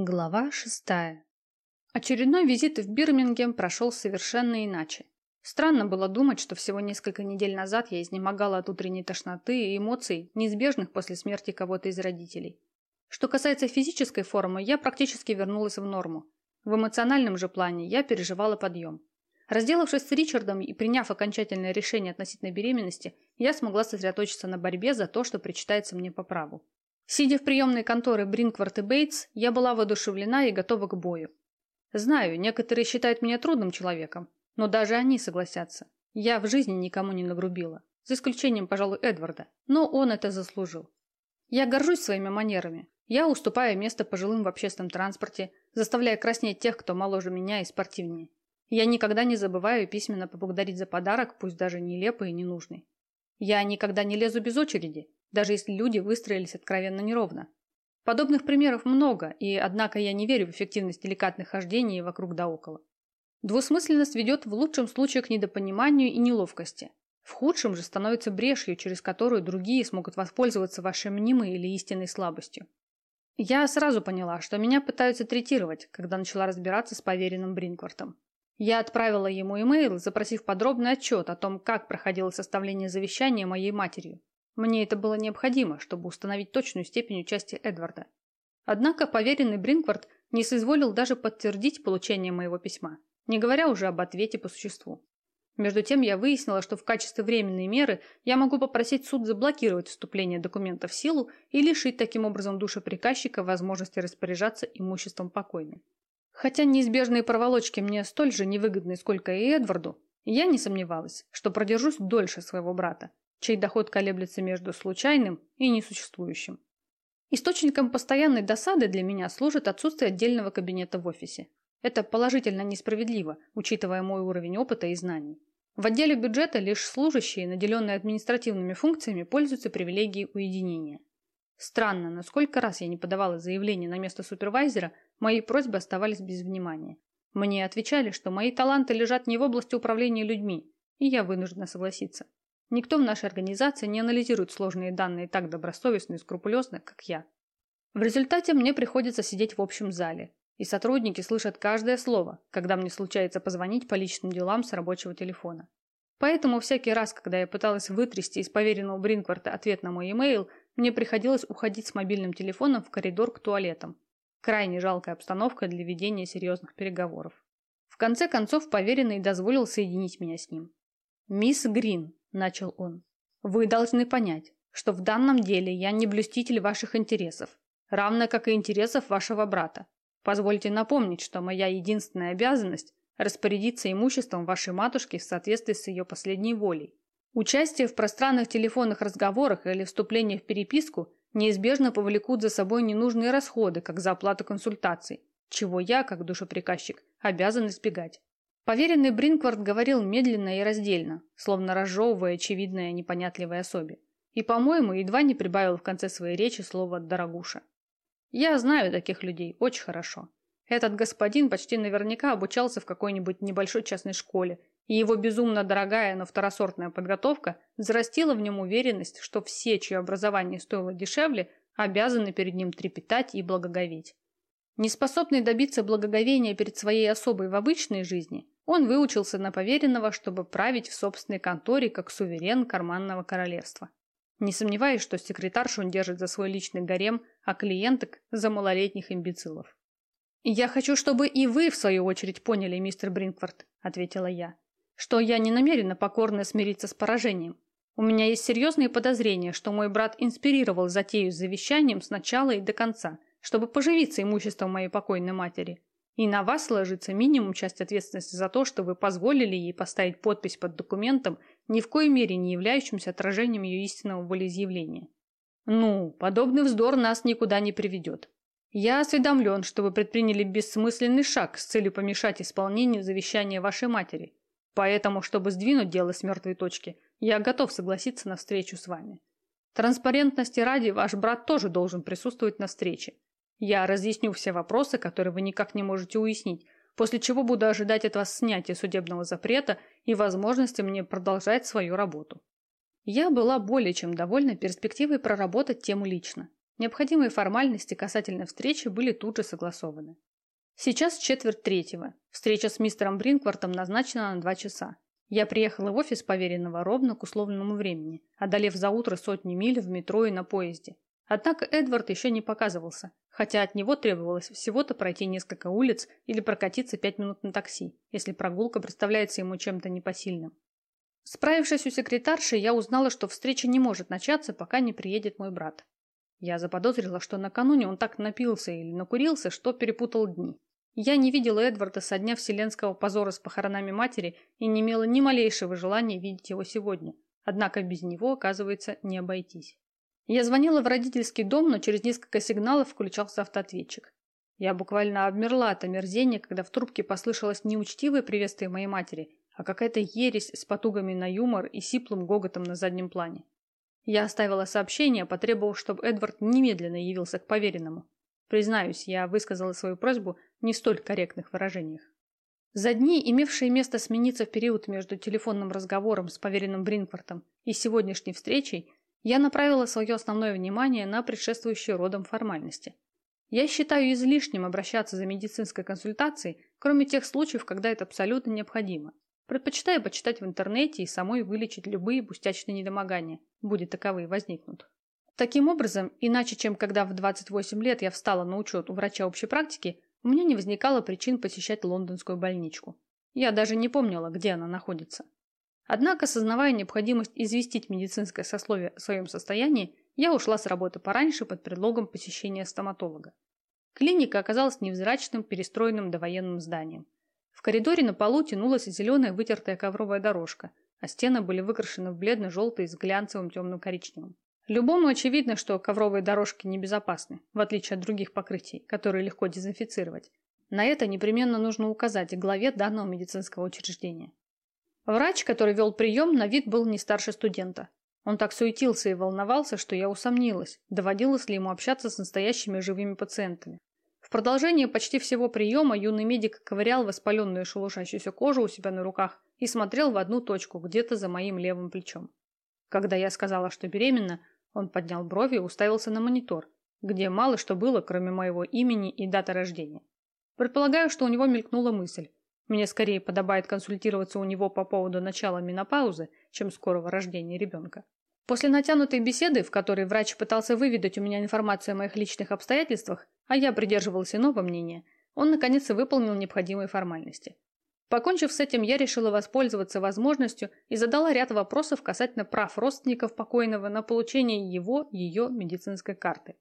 Глава шестая. Очередной визит в Бирмингем прошел совершенно иначе. Странно было думать, что всего несколько недель назад я изнемогала от утренней тошноты и эмоций, неизбежных после смерти кого-то из родителей. Что касается физической формы, я практически вернулась в норму. В эмоциональном же плане я переживала подъем. Разделавшись с Ричардом и приняв окончательное решение относительно беременности, я смогла сосредоточиться на борьбе за то, что причитается мне по праву. Сидя в приемной конторы Бринкварт и Бейтс, я была воодушевлена и готова к бою. Знаю, некоторые считают меня трудным человеком, но даже они согласятся. Я в жизни никому не нагрубила, за исключением, пожалуй, Эдварда, но он это заслужил. Я горжусь своими манерами. Я уступаю место пожилым в общественном транспорте, заставляя краснеть тех, кто моложе меня и спортивнее. Я никогда не забываю письменно поблагодарить за подарок, пусть даже нелепый и ненужный. Я никогда не лезу без очереди, даже если люди выстроились откровенно неровно. Подобных примеров много, и однако я не верю в эффективность деликатных хождений вокруг да около. Двусмысленность ведет в лучшем случае к недопониманию и неловкости. В худшем же становится брешью, через которую другие смогут воспользоваться вашей мнимой или истинной слабостью. Я сразу поняла, что меня пытаются третировать, когда начала разбираться с поверенным Бринквартом. Я отправила ему имейл, запросив подробный отчет о том, как проходило составление завещания моей матерью. Мне это было необходимо, чтобы установить точную степень участия Эдварда. Однако поверенный Бринквард не соизволил даже подтвердить получение моего письма, не говоря уже об ответе по существу. Между тем я выяснила, что в качестве временной меры я могу попросить суд заблокировать вступление документа в силу и лишить таким образом душеприказчика возможности распоряжаться имуществом покойной. Хотя неизбежные проволочки мне столь же невыгодны, сколько и Эдварду, я не сомневалась, что продержусь дольше своего брата, чей доход колеблется между случайным и несуществующим. Источником постоянной досады для меня служит отсутствие отдельного кабинета в офисе. Это положительно несправедливо, учитывая мой уровень опыта и знаний. В отделе бюджета лишь служащие, наделенные административными функциями, пользуются привилегией уединения. Странно, но сколько раз я не подавала заявление на место супервайзера, мои просьбы оставались без внимания. Мне отвечали, что мои таланты лежат не в области управления людьми, и я вынуждена согласиться. Никто в нашей организации не анализирует сложные данные так добросовестно и скрупулезно, как я. В результате мне приходится сидеть в общем зале, и сотрудники слышат каждое слово, когда мне случается позвонить по личным делам с рабочего телефона. Поэтому всякий раз, когда я пыталась вытрясти из поверенного Бринкварта ответ на мой имейл, мне приходилось уходить с мобильным телефоном в коридор к туалетам. Крайне жалкая обстановка для ведения серьезных переговоров. В конце концов, поверенный дозволил соединить меня с ним. «Мисс Грин», – начал он, – «вы должны понять, что в данном деле я не блюститель ваших интересов, равно как и интересов вашего брата. Позвольте напомнить, что моя единственная обязанность – распорядиться имуществом вашей матушки в соответствии с ее последней волей. Участие в пространных телефонных разговорах или вступление в переписку неизбежно повлекут за собой ненужные расходы, как за оплату консультаций, чего я, как душеприказчик, обязан избегать. Поверенный Бринквард говорил медленно и раздельно, словно разжевывая очевидное непонятливой особе. И, по-моему, едва не прибавил в конце своей речи слово «дорогуша». Я знаю таких людей очень хорошо. Этот господин почти наверняка обучался в какой-нибудь небольшой частной школе, и его безумно дорогая, но второсортная подготовка взрастила в нем уверенность, что все, чье образование стоило дешевле, обязаны перед ним трепетать и благоговеть. Неспособный добиться благоговения перед своей особой в обычной жизни, он выучился на поверенного, чтобы править в собственной конторе как суверен карманного королевства. Не сомневаюсь, что секретаршу он держит за свой личный гарем, а клиенток – за малолетних имбецилов. «Я хочу, чтобы и вы, в свою очередь, поняли, мистер Бринквард», – ответила я, – «что я не намерена покорно смириться с поражением. У меня есть серьезные подозрения, что мой брат инспирировал затею с завещанием с начала и до конца, чтобы поживиться имуществом моей покойной матери. И на вас ложится минимум часть ответственности за то, что вы позволили ей поставить подпись под документом, ни в коей мере не являющимся отражением ее истинного волеизъявления. Ну, подобный вздор нас никуда не приведет. Я осведомлен, что вы предприняли бессмысленный шаг с целью помешать исполнению завещания вашей матери. Поэтому, чтобы сдвинуть дело с мертвой точки, я готов согласиться на встречу с вами. Транспарентности ради ваш брат тоже должен присутствовать на встрече. Я разъясню все вопросы, которые вы никак не можете уяснить, после чего буду ожидать от вас снятия судебного запрета и возможности мне продолжать свою работу. Я была более чем довольна перспективой проработать тему лично. Необходимые формальности касательно встречи были тут же согласованы. Сейчас четверть третьего. Встреча с мистером Бринквартом назначена на два часа. Я приехала в офис поверенного ровно к условленному времени, одолев за утро сотни миль в метро и на поезде. Однако Эдвард еще не показывался, хотя от него требовалось всего-то пройти несколько улиц или прокатиться пять минут на такси, если прогулка представляется ему чем-то непосильным. Справившись у секретарши, я узнала, что встреча не может начаться, пока не приедет мой брат. Я заподозрила, что накануне он так напился или накурился, что перепутал дни. Я не видела Эдварда со дня вселенского позора с похоронами матери и не имела ни малейшего желания видеть его сегодня. Однако без него, оказывается, не обойтись. Я звонила в родительский дом, но через несколько сигналов включался автоответчик. Я буквально обмерла от омерзения, когда в трубке послышалось неучтивое приветствие моей матери, а какая-то ересь с потугами на юмор и сиплым гоготом на заднем плане. Я оставила сообщение, потребовав, чтобы Эдвард немедленно явился к поверенному. Признаюсь, я высказала свою просьбу не в столь корректных выражениях. За дни, имевшие место смениться в период между телефонным разговором с поверенным Бринквартом и сегодняшней встречей, я направила свое основное внимание на предшествующие родом формальности. Я считаю излишним обращаться за медицинской консультацией, кроме тех случаев, когда это абсолютно необходимо. Предпочитаю почитать в интернете и самой вылечить любые пустячные недомогания, будет таковые возникнут. Таким образом, иначе чем когда в 28 лет я встала на учет у врача общей практики, у меня не возникало причин посещать лондонскую больничку. Я даже не помнила, где она находится. Однако, осознавая необходимость известить медицинское сословие о своем состоянии, я ушла с работы пораньше под предлогом посещения стоматолога. Клиника оказалась невзрачным, перестроенным довоенным зданием. В коридоре на полу тянулась зеленая вытертая ковровая дорожка, а стены были выкрашены в бледно-желтый с глянцевым темным коричневым. Любому очевидно, что ковровые дорожки небезопасны, в отличие от других покрытий, которые легко дезинфицировать. На это непременно нужно указать главе данного медицинского учреждения. Врач, который вел прием, на вид был не старше студента. Он так суетился и волновался, что я усомнилась, доводилось ли ему общаться с настоящими живыми пациентами. В продолжение почти всего приема юный медик ковырял воспаленную шелушащуюся кожу у себя на руках и смотрел в одну точку, где-то за моим левым плечом. Когда я сказала, что беременна, он поднял брови и уставился на монитор, где мало что было, кроме моего имени и даты рождения. Предполагаю, что у него мелькнула мысль. Мне скорее подобает консультироваться у него по поводу начала менопаузы, чем скорого рождения ребенка. После натянутой беседы, в которой врач пытался выведать у меня информацию о моих личных обстоятельствах, а я придерживался иного мнения, он наконец выполнил необходимые формальности. Покончив с этим, я решила воспользоваться возможностью и задала ряд вопросов касательно прав родственников покойного на получение его, ее медицинской карты.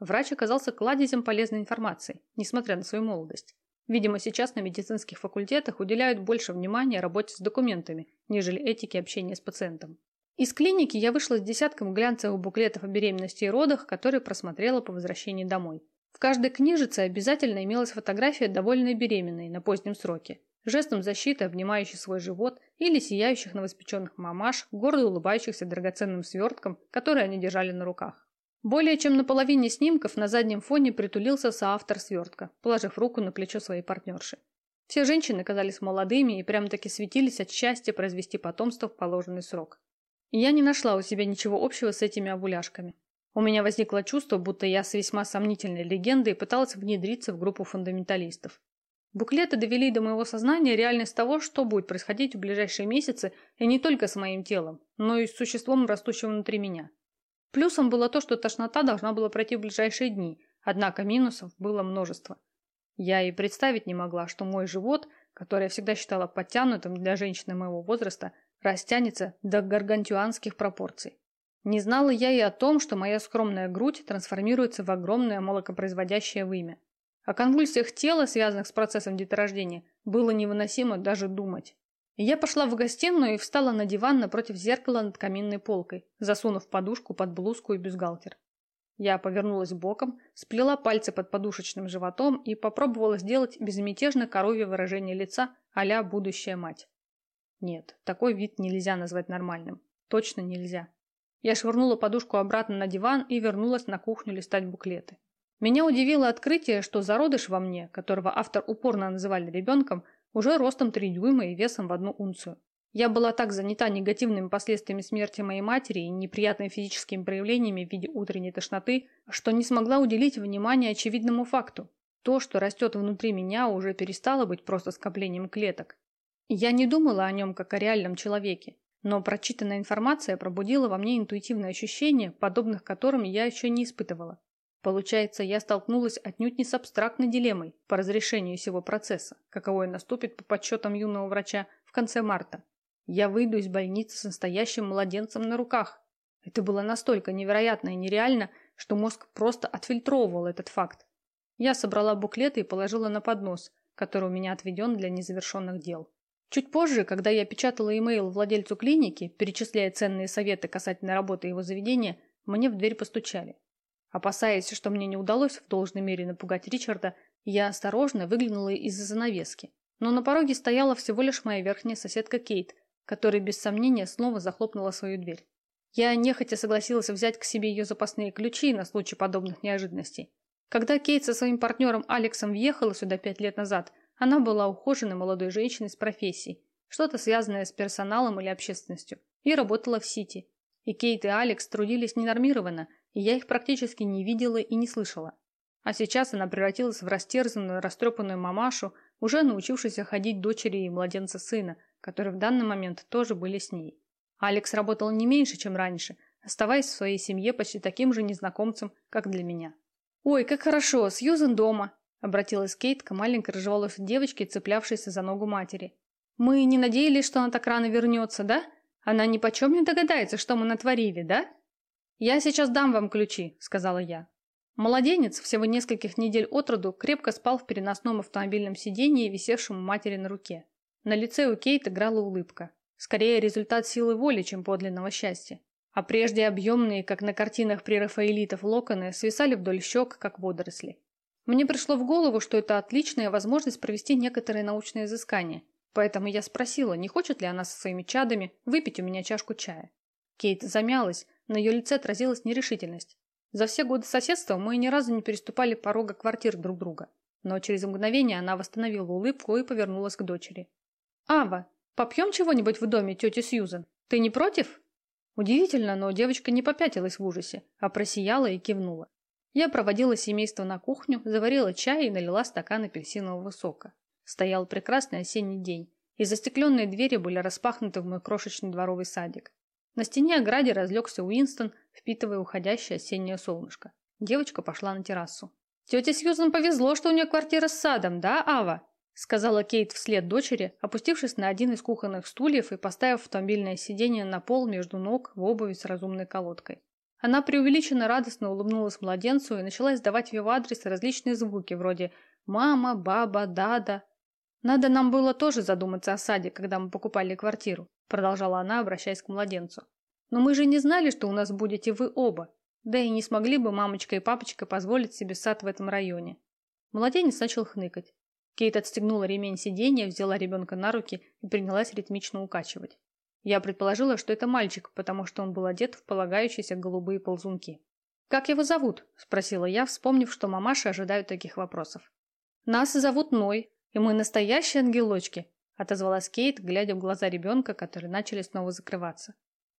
Врач оказался кладезем полезной информации, несмотря на свою молодость. Видимо, сейчас на медицинских факультетах уделяют больше внимания работе с документами, нежели этике общения с пациентом. Из клиники я вышла с десятком глянцевых буклетов о беременности и родах, которые просмотрела по возвращении домой. В каждой книжице обязательно имелась фотография довольной беременной на позднем сроке, жестом защиты, обнимающей свой живот, или сияющих новоспеченных мамаш, гордо улыбающихся драгоценным свертком, который они держали на руках. Более чем на половине снимков на заднем фоне притулился соавтор свертка, положив руку на плечо своей партнерши. Все женщины казались молодыми и прям-таки светились от счастья произвести потомство в положенный срок. И я не нашла у себя ничего общего с этими овуляшками. У меня возникло чувство, будто я с весьма сомнительной легендой пыталась внедриться в группу фундаменталистов. Буклеты довели до моего сознания реальность того, что будет происходить в ближайшие месяцы, и не только с моим телом, но и с существом, растущим внутри меня. Плюсом было то, что тошнота должна была пройти в ближайшие дни, однако минусов было множество. Я и представить не могла, что мой живот, который я всегда считала подтянутым для женщины моего возраста, растянется до гаргантюанских пропорций. Не знала я и о том, что моя скромная грудь трансформируется в огромное молокопроизводящее вымя. О конвульсиях тела, связанных с процессом деторождения, было невыносимо даже думать. Я пошла в гостиную и встала на диван напротив зеркала над каминной полкой, засунув подушку под блузку и бюстгальтер. Я повернулась боком, сплела пальцы под подушечным животом и попробовала сделать безмятежно коровье выражение лица а будущая мать. Нет, такой вид нельзя назвать нормальным. Точно нельзя. Я швырнула подушку обратно на диван и вернулась на кухню листать буклеты. Меня удивило открытие, что зародыш во мне, которого автор упорно называли ребенком, уже ростом 3 дюйма и весом в одну унцию. Я была так занята негативными последствиями смерти моей матери и неприятными физическими проявлениями в виде утренней тошноты, что не смогла уделить внимание очевидному факту. То, что растет внутри меня, уже перестало быть просто скоплением клеток. Я не думала о нем как о реальном человеке, но прочитанная информация пробудила во мне интуитивные ощущения, подобных которым я еще не испытывала. Получается, я столкнулась отнюдь не с абстрактной дилеммой по разрешению всего процесса, каковой наступит по подсчетам юного врача в конце марта. Я выйду из больницы с настоящим младенцем на руках. Это было настолько невероятно и нереально, что мозг просто отфильтровывал этот факт. Я собрала буклеты и положила на поднос, который у меня отведен для незавершенных дел. Чуть позже, когда я печатала имейл владельцу клиники, перечисляя ценные советы касательно работы его заведения, мне в дверь постучали. Опасаясь, что мне не удалось в должной мере напугать Ричарда, я осторожно выглянула из-за занавески. Но на пороге стояла всего лишь моя верхняя соседка Кейт, которая без сомнения снова захлопнула свою дверь. Я нехотя согласилась взять к себе ее запасные ключи на случай подобных неожиданностей. Когда Кейт со своим партнером Алексом въехала сюда пять лет назад, она была ухоженной молодой женщиной с профессией, что-то связанное с персоналом или общественностью, и работала в Сити. И Кейт и Алекс трудились ненормированно, я их практически не видела и не слышала. А сейчас она превратилась в растерзанную, растрепанную мамашу, уже научившуюся ходить дочери и младенца сына, которые в данный момент тоже были с ней. Алекс работал не меньше, чем раньше, оставаясь в своей семье почти таким же незнакомцем, как для меня. «Ой, как хорошо, Сьюзен дома!» – обратилась Кейт к маленькой рыжеволосой девочке, цеплявшейся за ногу матери. «Мы не надеялись, что она так рано вернется, да? Она ни почем не догадается, что мы натворили, да?» «Я сейчас дам вам ключи», – сказала я. Младенец, всего нескольких недель от роду, крепко спал в переносном автомобильном сиденье, висевшем у матери на руке. На лице у Кейт играла улыбка. Скорее результат силы воли, чем подлинного счастья. А прежде объемные, как на картинах прерафаэлитов, локоны свисали вдоль щек, как водоросли. Мне пришло в голову, что это отличная возможность провести некоторые научные изыскания. Поэтому я спросила, не хочет ли она со своими чадами выпить у меня чашку чая. Кейт замялась, на ее лице отразилась нерешительность. За все годы соседства мы ни разу не переступали порога квартир друг друга. Но через мгновение она восстановила улыбку и повернулась к дочери. «Ава, попьем чего-нибудь в доме тети Сьюзен? Ты не против?» Удивительно, но девочка не попятилась в ужасе, а просияла и кивнула. Я проводила семейство на кухню, заварила чай и налила стакан апельсинового сока. Стоял прекрасный осенний день, и застекленные двери были распахнуты в мой крошечный дворовый садик. На стене ограде разлегся Уинстон, впитывая уходящее осеннее солнышко. Девочка пошла на террасу. «Тете Сьюзан повезло, что у нее квартира с садом, да, Ава?» сказала Кейт вслед дочери, опустившись на один из кухонных стульев и поставив автомобильное сиденье на пол между ног в обуви с разумной колодкой. Она преувеличенно радостно улыбнулась младенцу и начала издавать в его адрес различные звуки, вроде «мама», «баба», «дада». «Надо нам было тоже задуматься о саде, когда мы покупали квартиру», продолжала она, обращаясь к младенцу. «Но мы же не знали, что у нас будете вы оба, да и не смогли бы мамочка и папочка позволить себе сад в этом районе». Младенец начал хныкать. Кейт отстегнула ремень сиденья, взяла ребенка на руки и принялась ритмично укачивать. Я предположила, что это мальчик, потому что он был одет в полагающиеся голубые ползунки. «Как его зовут?» – спросила я, вспомнив, что мамаши ожидают таких вопросов. «Нас зовут Ной, и мы настоящие ангелочки», – отозвалась Кейт, глядя в глаза ребенка, которые начали снова закрываться.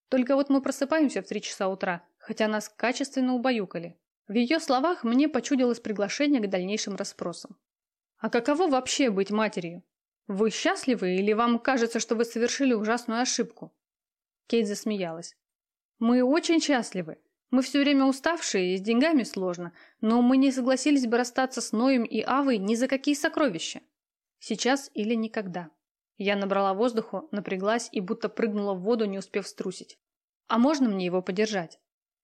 «Только вот мы просыпаемся в три часа утра, хотя нас качественно убаюкали». В ее словах мне почудилось приглашение к дальнейшим расспросам. А каково вообще быть матерью? Вы счастливы или вам кажется, что вы совершили ужасную ошибку? Кейт засмеялась. Мы очень счастливы. Мы все время уставшие и с деньгами сложно, но мы не согласились бы расстаться с Ноем и Авой ни за какие сокровища. Сейчас или никогда. Я набрала воздуху, напряглась и будто прыгнула в воду, не успев струсить. А можно мне его подержать?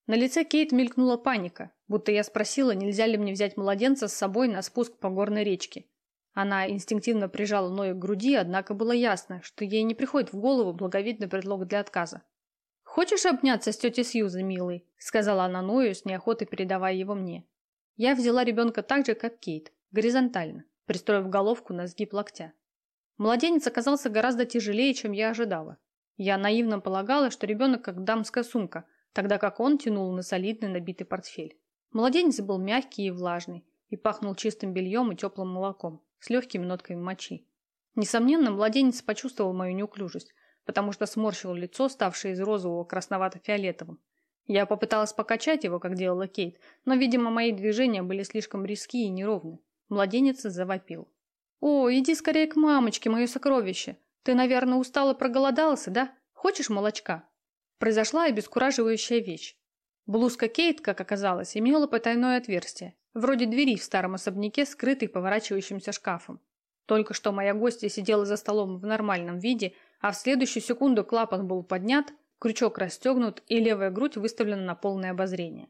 На лице Кейт мелькнула паника, будто я спросила, нельзя ли мне взять младенца с собой на спуск по горной речке. Она инстинктивно прижала Ноя к груди, однако было ясно, что ей не приходит в голову благовидный предлог для отказа. «Хочешь обняться с тетей Сьюзой, милый?» – сказала она Ною, с неохотой передавая его мне. Я взяла ребенка так же, как Кейт, горизонтально, пристроив головку на сгиб локтя. Младенец оказался гораздо тяжелее, чем я ожидала. Я наивно полагала, что ребенок как дамская сумка – тогда как он тянул на солидный набитый портфель. Младенец был мягкий и влажный, и пахнул чистым бельем и теплым молоком, с легкими нотками мочи. Несомненно, младенец почувствовал мою неуклюжесть, потому что сморщил лицо, ставшее из розового красновато-фиолетовым. Я попыталась покачать его, как делала Кейт, но, видимо, мои движения были слишком резки и неровны. Младенец завопил. «О, иди скорее к мамочке, мое сокровище! Ты, наверное, устал и проголодался, да? Хочешь молочка?» Произошла обескураживающая вещь. Блузка Кейт, как оказалось, имела потайное отверстие, вроде двери в старом особняке, скрытой поворачивающимся шкафом. Только что моя гостья сидела за столом в нормальном виде, а в следующую секунду клапан был поднят, крючок расстегнут и левая грудь выставлена на полное обозрение.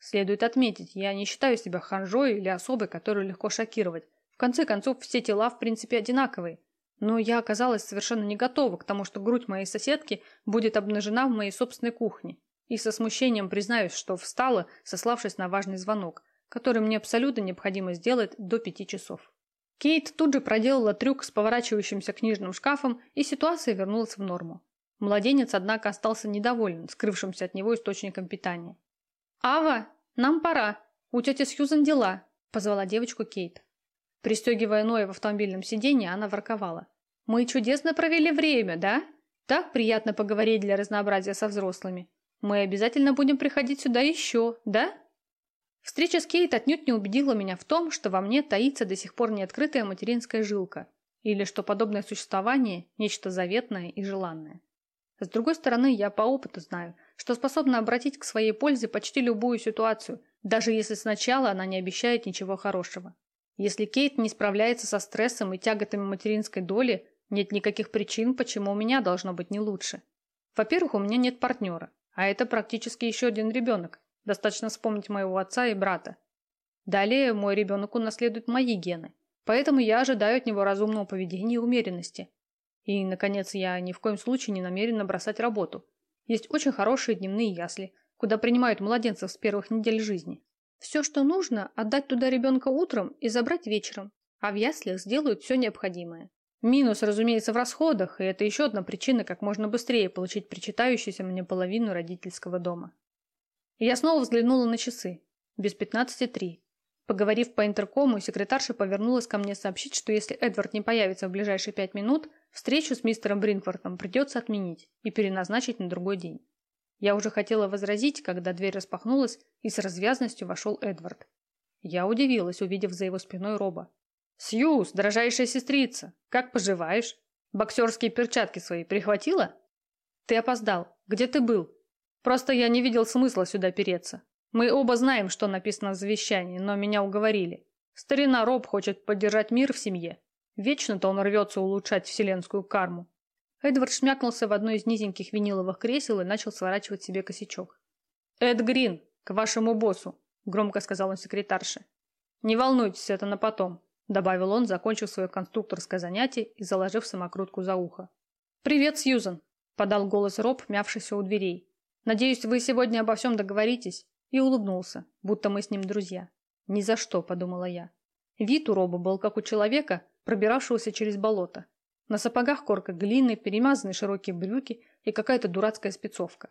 Следует отметить, я не считаю себя ханжой или особой, которую легко шокировать. Конце концов, все тела в принципе одинаковые. Но я оказалась совершенно не готова к тому, что грудь моей соседки будет обнажена в моей собственной кухне. И со смущением признаюсь, что встала, сославшись на важный звонок, который мне абсолютно необходимо сделать до пяти часов. Кейт тут же проделала трюк с поворачивающимся книжным шкафом, и ситуация вернулась в норму. Младенец, однако, остался недоволен скрывшимся от него источником питания. «Ава, нам пора. У тети Сьюзан дела», – позвала девочку Кейт. Пристегивая Ноя в автомобильном сиденье, она ворковала. «Мы чудесно провели время, да? Так приятно поговорить для разнообразия со взрослыми. Мы обязательно будем приходить сюда еще, да?» Встреча с Кейт отнюдь не убедила меня в том, что во мне таится до сих пор неоткрытая материнская жилка, или что подобное существование – нечто заветное и желанное. С другой стороны, я по опыту знаю, что способна обратить к своей пользе почти любую ситуацию, даже если сначала она не обещает ничего хорошего. Если Кейт не справляется со стрессом и тяготами материнской доли, нет никаких причин, почему у меня должно быть не лучше. Во-первых, у меня нет партнера, а это практически еще один ребенок, Достаточно вспомнить моего отца и брата. Далее мой ребенок унаследует мои гены, поэтому я ожидаю от него разумного поведения и умеренности. И, наконец, я ни в коем случае не намерена бросать работу. Есть очень хорошие дневные ясли, куда принимают младенцев с первых недель жизни. Все, что нужно, отдать туда ребенка утром и забрать вечером, а в яслях сделают все необходимое. Минус, разумеется, в расходах, и это еще одна причина, как можно быстрее получить причитающуюся мне половину родительского дома. Я снова взглянула на часы. Без пятнадцати три. Поговорив по интеркому, секретарша повернулась ко мне сообщить, что если Эдвард не появится в ближайшие пять минут, встречу с мистером Бринквортом придется отменить и переназначить на другой день. Я уже хотела возразить, когда дверь распахнулась, и с развязностью вошел Эдвард. Я удивилась, увидев за его спиной Роба. «Сьюз, дорожайшая сестрица, как поживаешь? Боксерские перчатки свои прихватила?» «Ты опоздал. Где ты был?» Просто я не видел смысла сюда переться. Мы оба знаем, что написано в завещании, но меня уговорили. Старина Роб хочет поддержать мир в семье. Вечно-то он рвется улучшать вселенскую карму. Эдвард шмякнулся в одно из низеньких виниловых кресел и начал сворачивать себе косячок. «Эд Грин, к вашему боссу», – громко сказал он секретарше. «Не волнуйтесь, это на потом», – добавил он, закончив свое конструкторское занятие и заложив самокрутку за ухо. «Привет, Сьюзан», – подал голос Роб, мявшийся у дверей. Надеюсь, вы сегодня обо всем договоритесь?» И улыбнулся, будто мы с ним друзья. «Ни за что», — подумала я. Вид у Роба был как у человека, пробиравшегося через болото. На сапогах корка глины, перемазанные широкие брюки и какая-то дурацкая спецовка.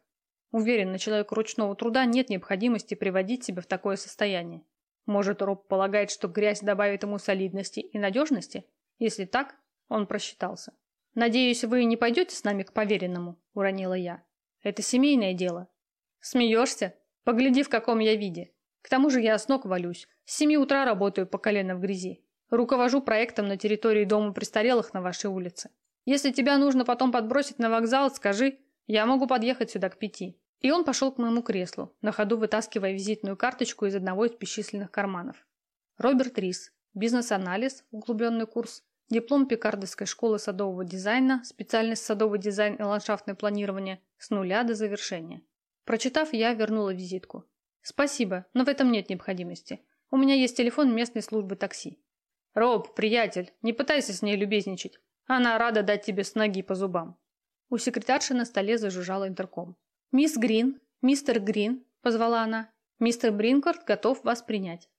Уверен, на человека ручного труда нет необходимости приводить себя в такое состояние. Может, Роб полагает, что грязь добавит ему солидности и надежности? Если так, он просчитался. «Надеюсь, вы не пойдете с нами к поверенному?» – уронила я. Это семейное дело. Смеешься? Погляди, в каком я виде. К тому же я с ног валюсь. С семи утра работаю по колено в грязи. Руковожу проектом на территории дома престарелых на вашей улице. Если тебя нужно потом подбросить на вокзал, скажи, я могу подъехать сюда к пяти. И он пошел к моему креслу, на ходу вытаскивая визитную карточку из одного из бесчисленных карманов. Роберт Рис. Бизнес-анализ, углубленный курс. Диплом Пикардовской школы садового дизайна, специальность садовый дизайн и ландшафтное планирование с нуля до завершения. Прочитав, я вернула визитку. Спасибо, но в этом нет необходимости. У меня есть телефон местной службы такси. Роб, приятель, не пытайся с ней любезничать. Она рада дать тебе с ноги по зубам. У секретарши на столе зажужжал интерком. «Мисс Грин, мистер Грин», — позвала она. «Мистер Бринкорт готов вас принять».